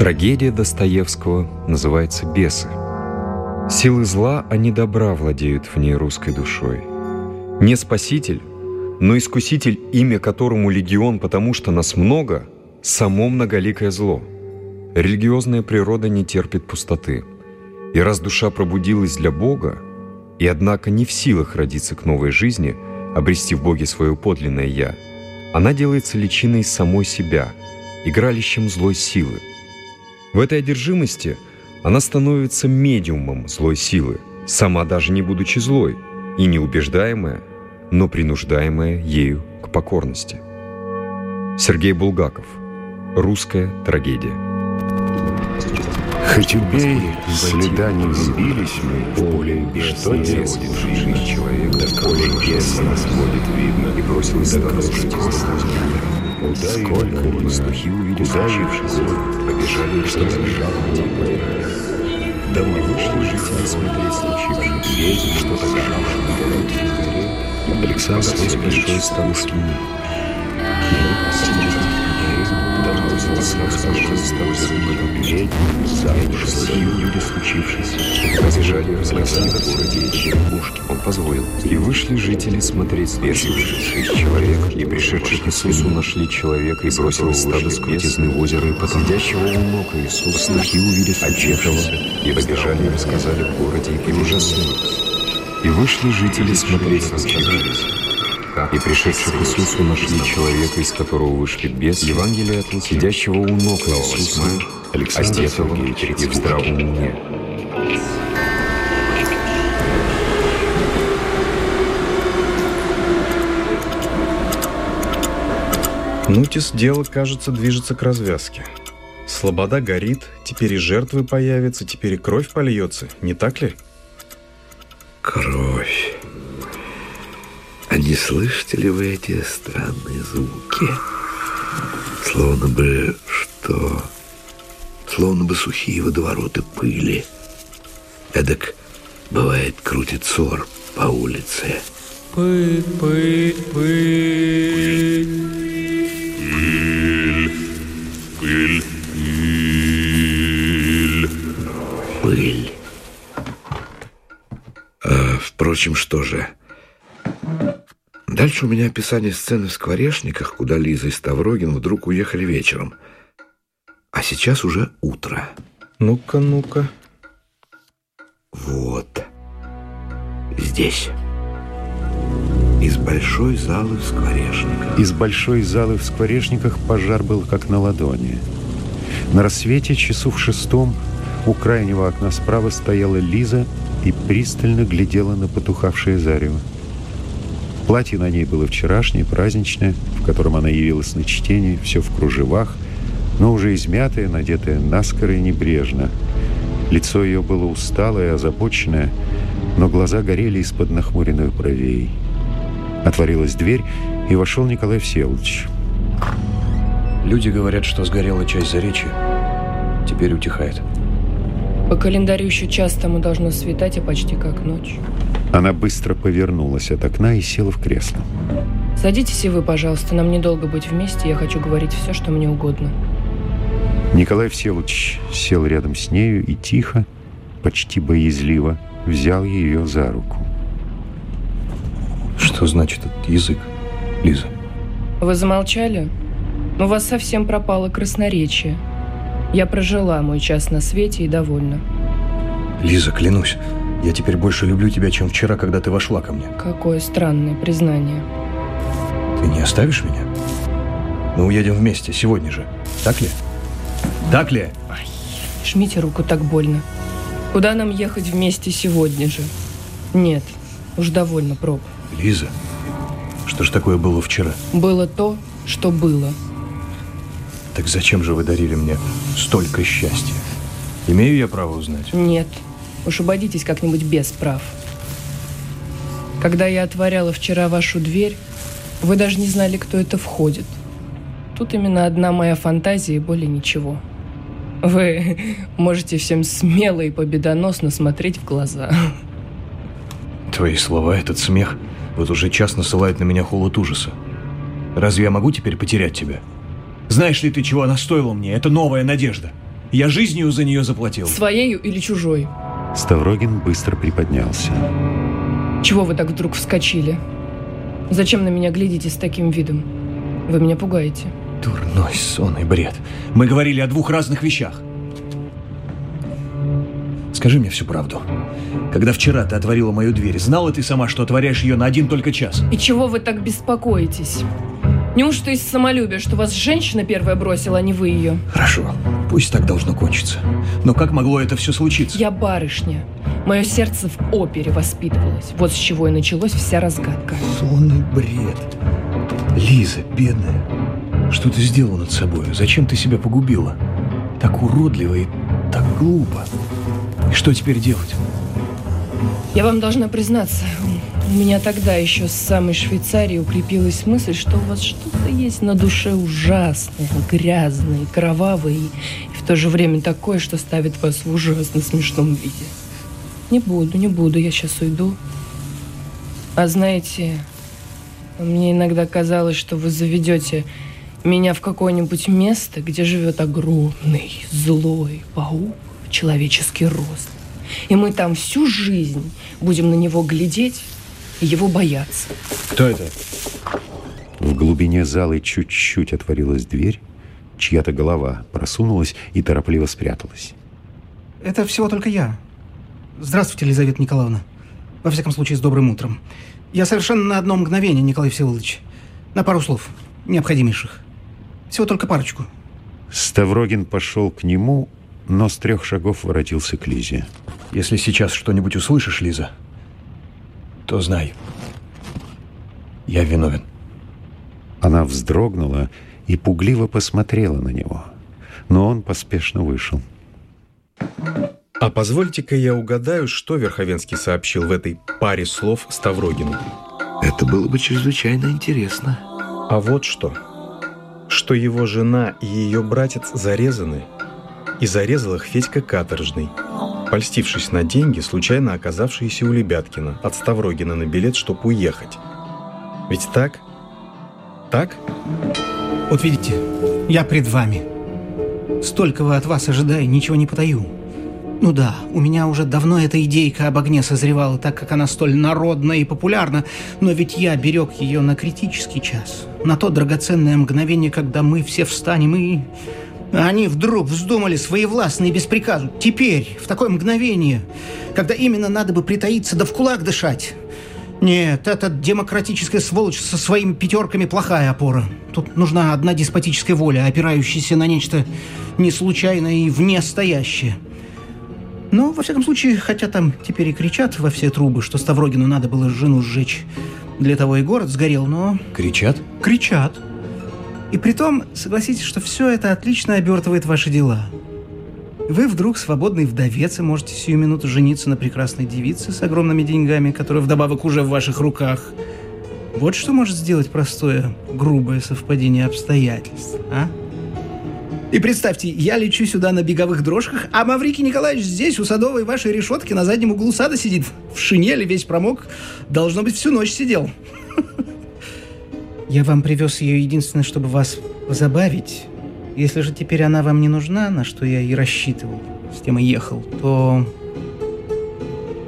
Трагедия Достоевского называется «Бесы». Силы зла, а не добра владеют в ней русской душой. Не спаситель, но искуситель, имя которому легион, потому что нас много, само многоликое зло. Религиозная природа не терпит пустоты. И раз душа пробудилась для Бога, и однако не в силах родиться к новой жизни, обрести в Боге свое подлинное «Я», она делается личиной самой себя, игралищем злой силы. В этой одержимости она становится медиумом злой силы, сама даже не будучи злой, и неубеждаемая, но принуждаемая ею к покорности. Сергей Булгаков. Русская трагедия. Хоть убей, следа не взбились мы поле, что делать в жизни человек, да поле беса нас будет видно, и бросилась дорожить Куда Сколько пастухи увидели скучившись, побежали, что жалобать и Домой вышли жители смотреть случившееся, видели что-то жалобно. Александр сквозь большой стал скинуть. Разбежали Александр в городе Черепушки. Он позволил. И вышли жители смотреть вышедший человек и пришедший к Иисусу нашли человека и бросил стадо с крутизны в озеро и подходящего у ног Иисуса пастухи увидели одетого и побежали и рассказали в городе и ужаснулись. И вышли жители смотреть случившееся. И пришедшие к Иисусу нашли человека, из которого вышли бес, Евангелие от Луки, сидящего у ног Иисуса, одетого и в здравом уме. Нутис дело, кажется, движется к развязке. Слобода горит, теперь и жертвы появятся, теперь и кровь польется, не так ли? Кровь. А не слышите ли вы эти странные звуки? Словно бы что? Словно бы сухие водовороты пыли. Эдак, бывает, крутит сор по улице. Пыль, пыль, пыль. Пыль, пыль, пыль. Пыль. А, впрочем, что же... Дальше у меня описание сцены в Скворечниках, куда Лиза и Ставрогин вдруг уехали вечером. А сейчас уже утро. Ну-ка, ну-ка. Вот. Здесь. Из большой залы в Скворечниках. Из большой залы в Скворечниках пожар был как на ладони. На рассвете, часу в шестом, у крайнего окна справа стояла Лиза и пристально глядела на потухавшее зарево. Платье на ней было вчерашнее, праздничное, в котором она явилась на чтение, все в кружевах, но уже измятое, надетое наскоро и небрежно. Лицо ее было усталое, озабоченное, но глаза горели из-под нахмуренных бровей. Отворилась дверь, и вошел Николай Всеволодович. Люди говорят, что сгорела часть заречья. Теперь утихает. По календарю еще час тому должно светать, а почти как ночь. Она быстро повернулась от окна и села в кресло. Садитесь и вы, пожалуйста. Нам недолго быть вместе. Я хочу говорить все, что мне угодно. Николай Всеволодович сел рядом с нею и тихо, почти боязливо, взял ее за руку. Что значит этот язык, Лиза? Вы замолчали? У вас совсем пропало красноречие. Я прожила мой час на свете и довольна. Лиза, клянусь, я теперь больше люблю тебя, чем вчера, когда ты вошла ко мне. Какое странное признание. Ты не оставишь меня? Мы уедем вместе, сегодня же. Так ли? Так ли? Ай, жмите руку, так больно. Куда нам ехать вместе сегодня же? Нет, уж довольно проб. Лиза, что ж такое было вчера? Было то, что было. Так зачем же вы дарили мне столько счастья? Имею я право узнать? Нет. Уж обойдитесь как-нибудь без прав. Когда я отворяла вчера вашу дверь, вы даже не знали, кто это входит. Тут именно одна моя фантазия и более ничего. Вы можете всем смело и победоносно смотреть в глаза. Твои слова, этот смех, вот уже час насылает на меня холод ужаса. Разве я могу теперь потерять тебя? Знаешь ли ты, чего она стоила мне? Это новая надежда. Я жизнью за нее заплатил. Своею или чужой? Ставрогин быстро приподнялся. Чего вы так вдруг вскочили? Зачем на меня глядите с таким видом? Вы меня пугаете. Дурной сон и бред. Мы говорили о двух разных вещах. Скажи мне всю правду. Когда вчера ты отворила мою дверь, знала ты сама, что отворяешь ее на один только час? И чего вы так беспокоитесь? Неужто из самолюбия, что вас женщина первая бросила, а не вы ее? Хорошо, пусть так должно кончиться. Но как могло это все случиться? Я барышня. Мое сердце в опере воспитывалось. Вот с чего и началась вся разгадка. Сон и бред. Лиза, бедная, что ты сделала над собой? Зачем ты себя погубила? Так уродливо и так глупо. И что теперь делать? Я вам должна признаться, у меня тогда еще с самой Швейцарии укрепилась мысль, что у вас что-то есть на душе ужасное, грязное, кровавое и в то же время такое, что ставит вас в ужасно смешном виде. Не буду, не буду, я сейчас уйду. А знаете, мне иногда казалось, что вы заведете меня в какое-нибудь место, где живет огромный, злой паук, человеческий рост. И мы там всю жизнь будем на него глядеть его бояться. Кто это? В глубине зала чуть-чуть отворилась дверь, чья-то голова просунулась и торопливо спряталась. Это всего только я. Здравствуйте, Елизавета Николаевна. Во всяком случае, с добрым утром. Я совершенно на одно мгновение, Николай Всеволодович. На пару слов, необходимейших. Всего только парочку. Ставрогин пошел к нему, но с трех шагов воротился к Лизе. Если сейчас что-нибудь услышишь, Лиза, то знай, я виновен. Она вздрогнула и пугливо посмотрела на него. Но он поспешно вышел. А позвольте-ка я угадаю, что Верховенский сообщил в этой паре слов Ставрогину. Это было бы чрезвычайно интересно. А вот что. Что его жена и ее братец зарезаны, и зарезал их Федька Каторжный, польстившись на деньги, случайно оказавшиеся у Лебяткина от Ставрогина на билет, чтобы уехать. Ведь так? Так? Вот видите, я пред вами. Столького от вас ожидаю, ничего не потаю. Ну да, у меня уже давно эта идейка об огне созревала, так как она столь народна и популярна, но ведь я берег ее на критический час, на то драгоценное мгновение, когда мы все встанем и... Они вдруг вздумали своевластно и без приказу. Теперь, в такое мгновение, когда именно надо бы притаиться да в кулак дышать. Нет, эта демократическая сволочь со своими пятерками плохая опора. Тут нужна одна деспотическая воля, опирающаяся на нечто неслучайное и внестоящее. Но, во всяком случае, хотя там теперь и кричат во все трубы, что Ставрогину надо было жену сжечь. Для того и город сгорел, но... Кричат? Кричат. И при том, согласитесь, что все это отлично обертывает ваши дела. Вы вдруг свободный вдовец и можете сию минуту жениться на прекрасной девице с огромными деньгами, которая вдобавок уже в ваших руках. Вот что может сделать простое, грубое совпадение обстоятельств, а? И представьте, я лечу сюда на беговых дрожках, а Маврикий Николаевич здесь, у садовой вашей решетки, на заднем углу сада сидит. В шинели весь промок. Должно быть, всю ночь сидел. Я вам привез ее единственное, чтобы вас позабавить. Если же теперь она вам не нужна, на что я и рассчитывал, с тем и ехал, то...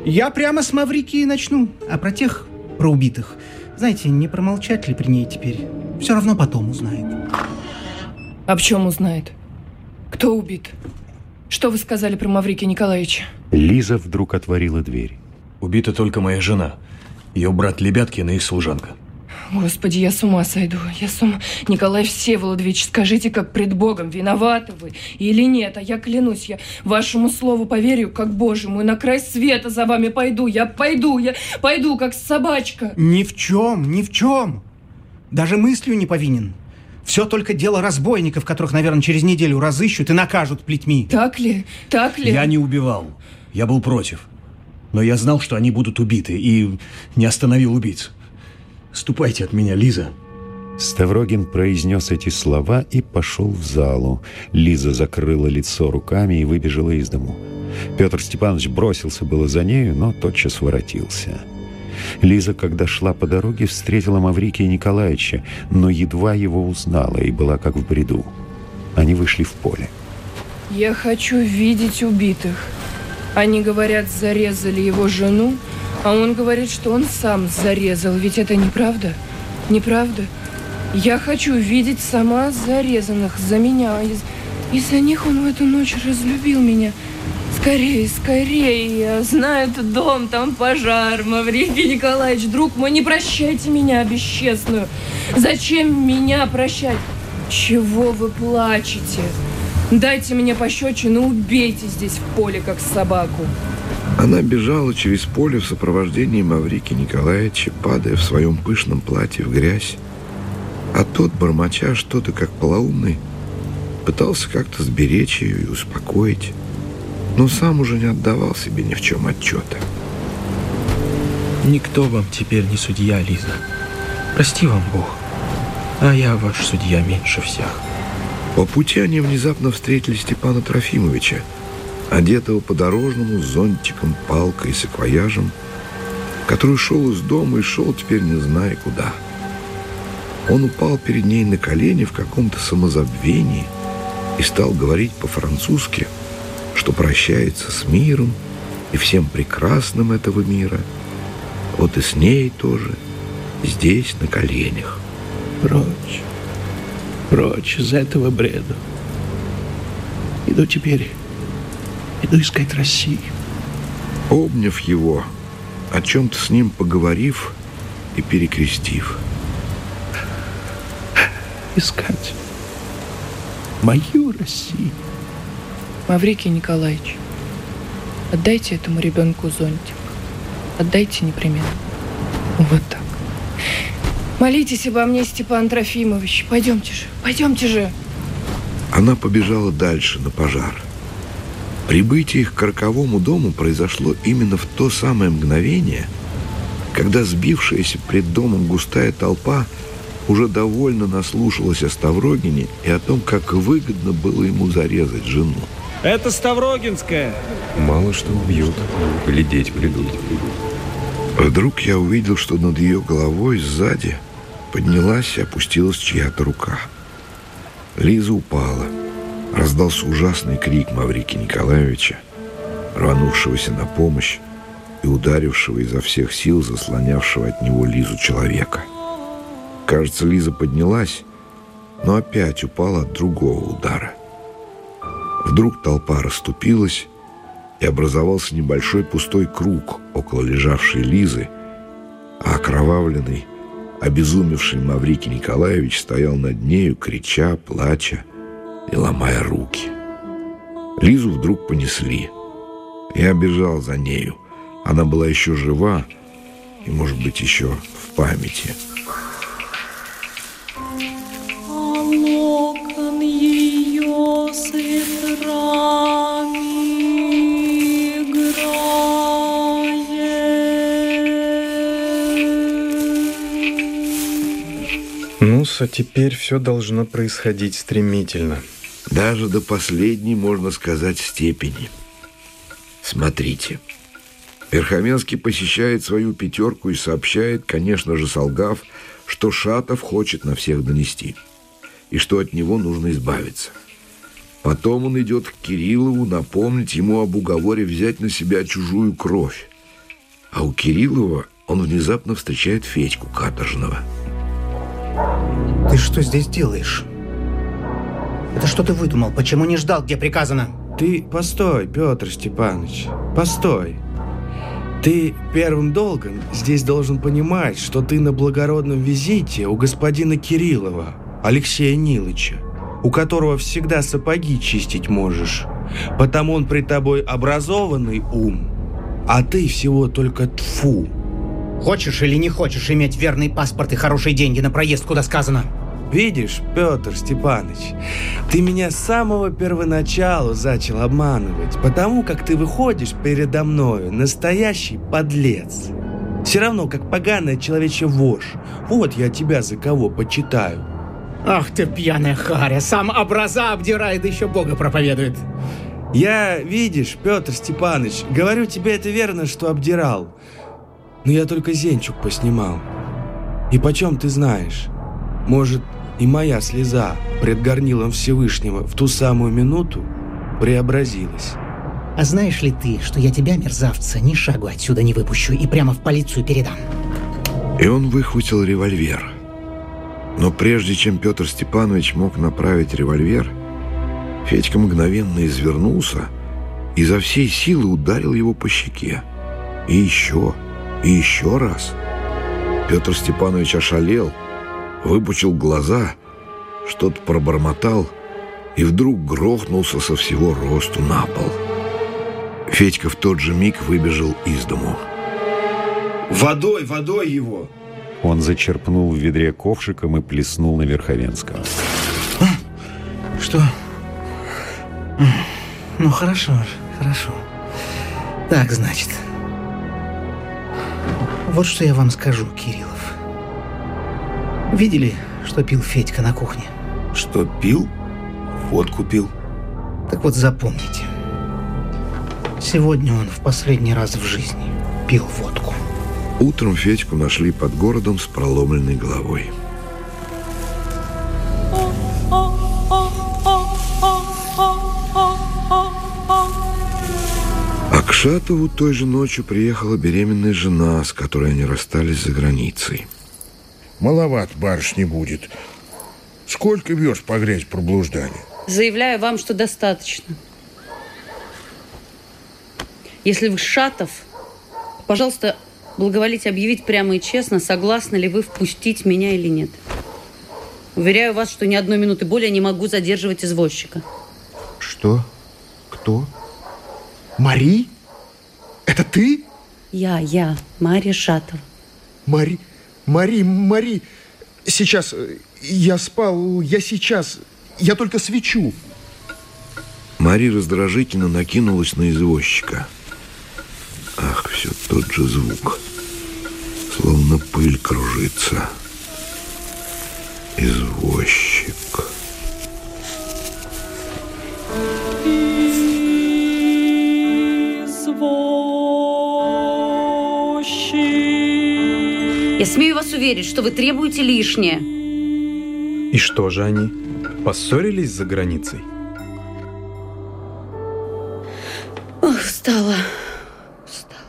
Я прямо с Маврикии начну. А про тех, про убитых, знаете, не промолчать ли при ней теперь? Все равно потом узнает. А в чем узнает? Кто убит? Что вы сказали про Маврикия Николаевича? Лиза вдруг отворила дверь. Убита только моя жена. Ее брат Лебяткин и их служанка. Господи, я с ума сойду. Я с ума... Николай Всеволодович, скажите, как пред Богом, виноваты вы или нет? А я клянусь, я вашему слову поверю, как Божьему, и на край света за вами пойду. Я пойду, я пойду, как собачка. Ни в чем, ни в чем. Даже мыслью не повинен. Все только дело разбойников, которых, наверное, через неделю разыщут и накажут плетьми. Так ли? Так ли? Я не убивал. Я был против. Но я знал, что они будут убиты, и не остановил убийц. Ступайте от меня, Лиза. Ставрогин произнес эти слова и пошел в залу. Лиза закрыла лицо руками и выбежала из дому. Петр Степанович бросился было за нею, но тотчас воротился. Лиза, когда шла по дороге, встретила Маврикия Николаевича, но едва его узнала и была как в бреду. Они вышли в поле. Я хочу видеть убитых. Они говорят, зарезали его жену, а он говорит, что он сам зарезал. Ведь это неправда? Неправда? Я хочу видеть сама зарезанных за меня. Из-за них он в эту ночь разлюбил меня. Скорее, скорее, я знаю этот дом, там пожар. Маврикий Николаевич, друг мой, не прощайте меня, бесчестную. Зачем меня прощать? Чего вы плачете? Дайте мне пощечину, убейте здесь в поле, как собаку. Она бежала через поле в сопровождении Маврики Николаевича, падая в своем пышном платье в грязь. А тот, бормоча что-то как полоумный, пытался как-то сберечь ее и успокоить но сам уже не отдавал себе ни в чем отчета. Никто вам теперь не судья, Лиза. Прости вам Бог, а я ваш судья меньше всех. По пути они внезапно встретили Степана Трофимовича, одетого по-дорожному с зонтиком, палкой и саквояжем, который шел из дома и шел теперь не зная куда. Он упал перед ней на колени в каком-то самозабвении и стал говорить по-французски – что прощается с миром и всем прекрасным этого мира. Вот и с ней тоже, здесь, на коленях. Прочь, прочь из этого бреда. Иду теперь, иду искать Россию. Обняв его, о чем-то с ним поговорив и перекрестив. Искать мою Россию. Маврикий Николаевич, отдайте этому ребенку зонтик. Отдайте непременно. Вот так. Молитесь обо мне, Степан Трофимович. Пойдемте же, пойдемте же. Она побежала дальше, на пожар. Прибытие их к роковому дому произошло именно в то самое мгновение, когда сбившаяся пред домом густая толпа уже довольно наслушалась о Ставрогине и о том, как выгодно было ему зарезать жену. Это Ставрогинская. Мало что убьют, глядеть придут. Вдруг я увидел, что над ее головой сзади поднялась и опустилась чья-то рука. Лиза упала. Раздался ужасный крик Маврики Николаевича, рванувшегося на помощь и ударившего изо всех сил заслонявшего от него Лизу человека. Кажется, Лиза поднялась, но опять упала от другого удара. Вдруг толпа расступилась, и образовался небольшой пустой круг около лежавшей Лизы, а окровавленный, обезумевший Маврикий Николаевич стоял над нею, крича, плача и ломая руки. Лизу вдруг понесли. Я бежал за нею. Она была еще жива и, может быть, еще в памяти. А теперь все должно происходить стремительно. Даже до последней, можно сказать, степени. Смотрите. Верховенский посещает свою пятерку и сообщает, конечно же, солгав, что Шатов хочет на всех донести, и что от него нужно избавиться. Потом он идет к Кириллову напомнить ему об уговоре взять на себя чужую кровь. А у Кириллова он внезапно встречает Федьку Каторжного – ты что здесь делаешь? Это что ты выдумал? Почему не ждал, где приказано? Ты постой, Петр Степанович, постой. Ты первым долгом здесь должен понимать, что ты на благородном визите у господина Кириллова, Алексея Нилыча, у которого всегда сапоги чистить можешь, потому он при тобой образованный ум, а ты всего только тфу. Хочешь или не хочешь иметь верный паспорт и хорошие деньги на проезд, куда сказано? Видишь, Петр Степанович, ты меня с самого первоначала начал обманывать, потому как ты выходишь передо мною настоящий подлец. Все равно, как поганая человечья вошь. Вот я тебя за кого почитаю. Ах ты пьяная харя, сам образа обдирает, еще Бога проповедует. Я, видишь, Петр Степанович, говорю тебе это верно, что обдирал. Но я только зенчук поснимал. И почем ты знаешь? Может, и моя слеза пред горнилом Всевышнего в ту самую минуту преобразилась. А знаешь ли ты, что я тебя, мерзавца, ни шагу отсюда не выпущу и прямо в полицию передам? И он выхватил револьвер. Но прежде чем Петр Степанович мог направить револьвер, Федька мгновенно извернулся и за всей силы ударил его по щеке. И еще, и еще раз. Петр Степанович ошалел, выпучил глаза, что-то пробормотал и вдруг грохнулся со всего росту на пол. Федька в тот же миг выбежал из дому. «Водой, водой его!» Он зачерпнул в ведре ковшиком и плеснул на Верховенского. Что? Ну, хорошо, хорошо. Так, значит. Вот что я вам скажу, Кириллов. Видели, что пил Федька на кухне? Что, пил? Водку пил. Так вот запомните. Сегодня он в последний раз в жизни пил водку. Утром Федьку нашли под городом с проломленной головой. А к Шатову той же ночью приехала беременная жена, с которой они расстались за границей. Маловат барышни будет. Сколько верст по грязь проблуждания? Заявляю вам, что достаточно. Если вы Шатов, пожалуйста, благоволите объявить прямо и честно, согласны ли вы впустить меня или нет. Уверяю вас, что ни одной минуты более не могу задерживать извозчика. Что? Кто? Мари? Это ты? Я, я, Мария Шатова. Мари, Мари, Мари. Сейчас, э, я спал, я сейчас, я только свечу. Мари раздражительно накинулась на извозчика. Ах, все тот же звук. Словно пыль кружится. Извозчик. Я смею вас уверить, что вы требуете лишнее. И что же они? Поссорились за границей? Ох, встала. Встала.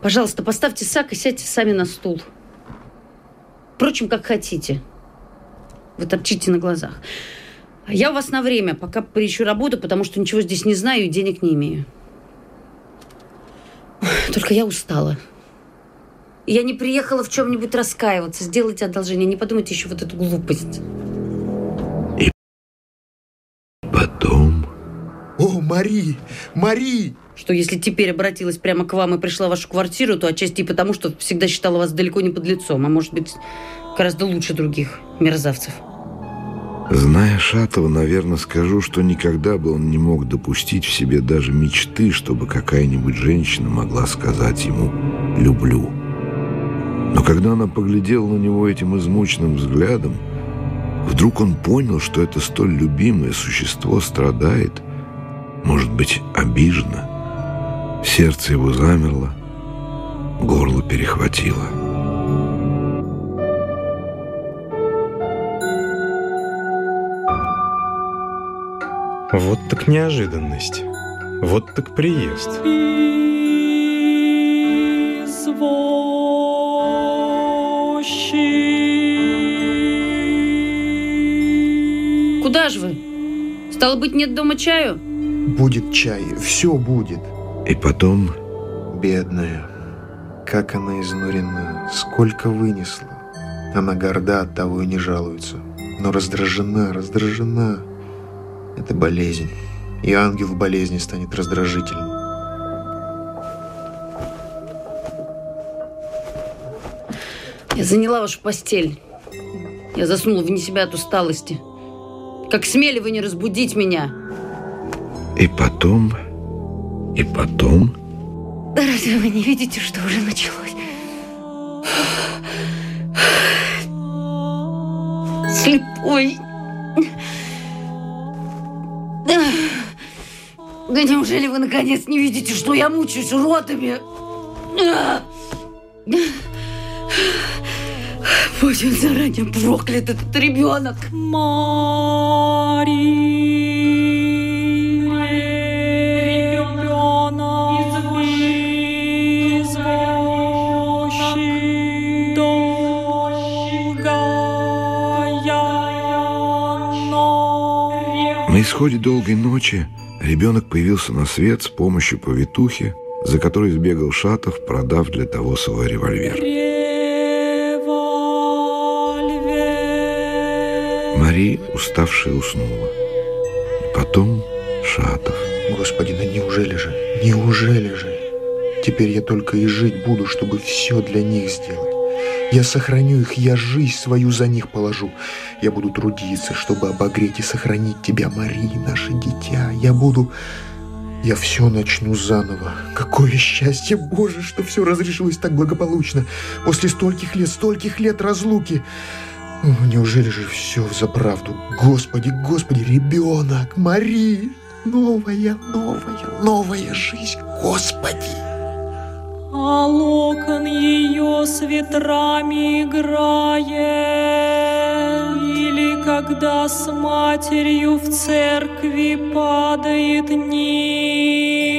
Пожалуйста, поставьте сак и сядьте сами на стул. Впрочем, как хотите. Вы торчите на глазах. А я у вас на время, пока поищу работу, потому что ничего здесь не знаю и денег не имею. Только я устала. Я не приехала в чем-нибудь раскаиваться. Сделайте одолжение, не подумайте еще вот эту глупость. Потом... О, Мари! Мари! Что если теперь обратилась прямо к вам и пришла в вашу квартиру, то отчасти и потому, что всегда считала вас далеко не под лицом, а может быть, гораздо лучше других мерзавцев. Зная Шатова, наверное, скажу, что никогда бы он не мог допустить в себе даже мечты, чтобы какая-нибудь женщина могла сказать ему «люблю». Но когда она поглядела на него этим измученным взглядом, вдруг он понял, что это столь любимое существо страдает, может быть, обижено. Сердце его замерло, горло перехватило. Вот так неожиданность. Вот так приезд. Куда же вы? Стало быть, нет дома чаю? Будет чай, все будет. И потом... Бедная. Как она изнурена, сколько вынесла. Она горда, от того и не жалуется. Но раздражена, раздражена. Это болезнь. И ангел в болезни станет раздражительным. Я заняла вашу постель. Я заснула вне себя от усталости. Как смели вы не разбудить меня? И потом... И потом... Да разве вы не видите, что уже началось? Слепой. Да неужели вы наконец не видите, что я мучаюсь уродами? Будь он заранее проклят, этот ребенок. Мари. На исходе долгой ночи ребенок появился на свет с помощью повитухи, за которой сбегал Шатов, продав для того свой револьвер. Мари, уставшая, уснула. Потом Шатов. Господи, да неужели же, неужели же? Теперь я только и жить буду, чтобы все для них сделать. Я сохраню их, я жизнь свою за них положу. Я буду трудиться, чтобы обогреть и сохранить тебя, Мари, наше дитя. Я буду... Я все начну заново. Какое счастье, Боже, что все разрешилось так благополучно. После стольких лет, стольких лет разлуки. Неужели же все за правду? Господи, Господи, ребенок, Мари, новая, новая, новая жизнь, Господи! А локон ее с ветрами играет, Или когда с матерью в церкви падает низ.